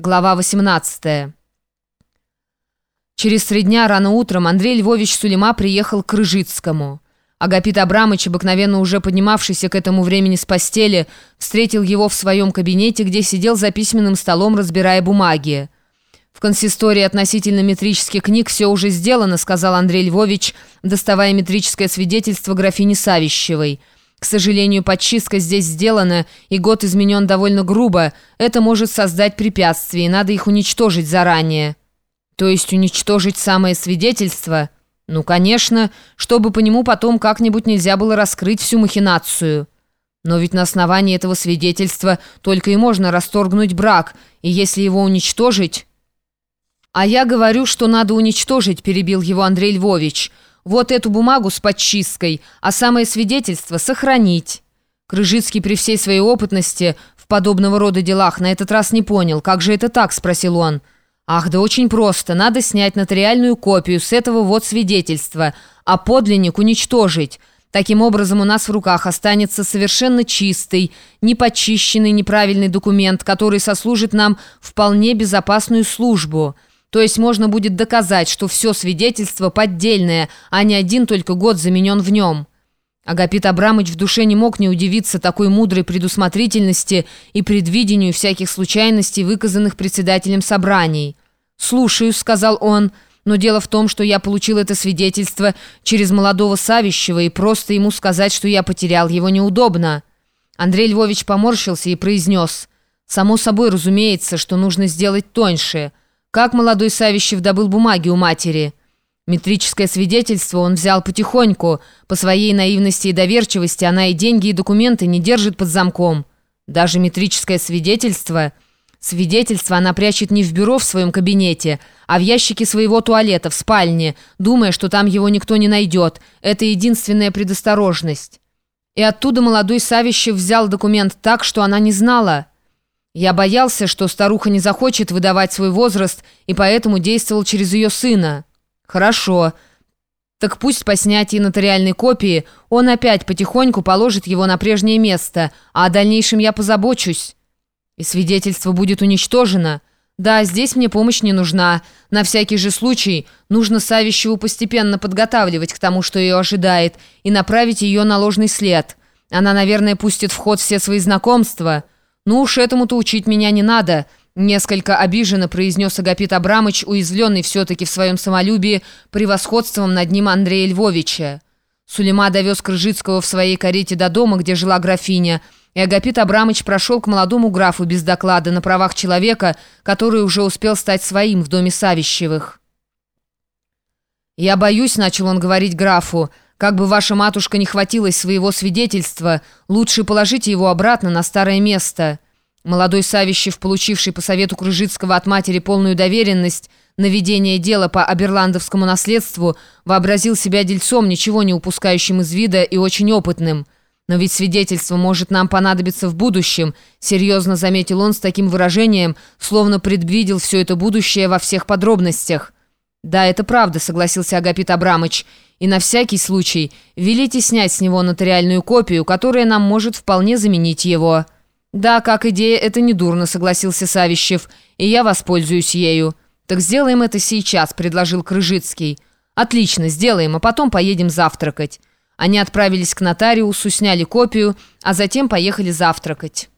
Глава 18. Через три дня рано утром Андрей Львович Сулейма приехал к Рыжицкому. Агапит Абрамыч, обыкновенно уже поднимавшийся к этому времени с постели, встретил его в своем кабинете, где сидел за письменным столом, разбирая бумаги. «В консистории относительно метрических книг все уже сделано», сказал Андрей Львович, доставая метрическое свидетельство графини Савищевой – к сожалению, подчистка здесь сделана, и год изменен довольно грубо. Это может создать препятствия, и надо их уничтожить заранее. То есть уничтожить самое свидетельство? Ну, конечно, чтобы по нему потом как-нибудь нельзя было раскрыть всю махинацию. Но ведь на основании этого свидетельства только и можно расторгнуть брак, и если его уничтожить... «А я говорю, что надо уничтожить», — перебил его Андрей Львович, — вот эту бумагу с подчисткой, а самое свидетельство сохранить». Крыжицкий при всей своей опытности в подобного рода делах на этот раз не понял. «Как же это так?» – спросил он. «Ах, да очень просто. Надо снять нотариальную копию с этого вот свидетельства, а подлинник уничтожить. Таким образом у нас в руках останется совершенно чистый, непочищенный, неправильный документ, который сослужит нам вполне безопасную службу». То есть можно будет доказать, что все свидетельство поддельное, а не один только год заменен в нем. Агапит Абрамыч в душе не мог не удивиться такой мудрой предусмотрительности и предвидению всяких случайностей, выказанных председателем собраний. «Слушаю», — сказал он, — «но дело в том, что я получил это свидетельство через молодого Савищева, и просто ему сказать, что я потерял его неудобно». Андрей Львович поморщился и произнес, «Само собой разумеется, что нужно сделать тоньше». Как молодой Савищев добыл бумаги у матери? Метрическое свидетельство он взял потихоньку. По своей наивности и доверчивости она и деньги, и документы не держит под замком. Даже метрическое свидетельство... Свидетельство она прячет не в бюро в своем кабинете, а в ящике своего туалета в спальне, думая, что там его никто не найдет. Это единственная предосторожность. И оттуда молодой Савищев взял документ так, что она не знала... Я боялся, что старуха не захочет выдавать свой возраст, и поэтому действовал через ее сына. Хорошо. Так пусть по снятии нотариальной копии он опять потихоньку положит его на прежнее место, а о дальнейшем я позабочусь. И свидетельство будет уничтожено. Да, здесь мне помощь не нужна. На всякий же случай нужно Савищеву постепенно подготавливать к тому, что ее ожидает, и направить ее на ложный след. Она, наверное, пустит в ход все свои знакомства». «Ну уж этому-то учить меня не надо», — несколько обиженно произнес Агапит Абрамыч, уязвленный все-таки в своем самолюбии превосходством над ним Андрея Львовича. Сулейма довез Крыжицкого в своей карете до дома, где жила графиня, и Агапит Абрамыч прошел к молодому графу без доклада на правах человека, который уже успел стать своим в доме Савищевых. «Я боюсь», — начал он говорить графу, — как бы ваша матушка не хватилась своего свидетельства, лучше положите его обратно на старое место». Молодой Савищев, получивший по совету Крыжицкого от матери полную доверенность на ведение дела по аберландовскому наследству, вообразил себя дельцом, ничего не упускающим из вида и очень опытным. «Но ведь свидетельство может нам понадобиться в будущем», серьезно заметил он с таким выражением, словно предвидел все это будущее во всех подробностях. «Да, это правда», — согласился Агапит Абрамыч, — и на всякий случай велите снять с него нотариальную копию, которая нам может вполне заменить его». «Да, как идея, это недурно», — согласился Савищев, «и я воспользуюсь ею». «Так сделаем это сейчас», — предложил Крыжицкий. «Отлично, сделаем, а потом поедем завтракать». Они отправились к нотариусу, сняли копию, а затем поехали завтракать.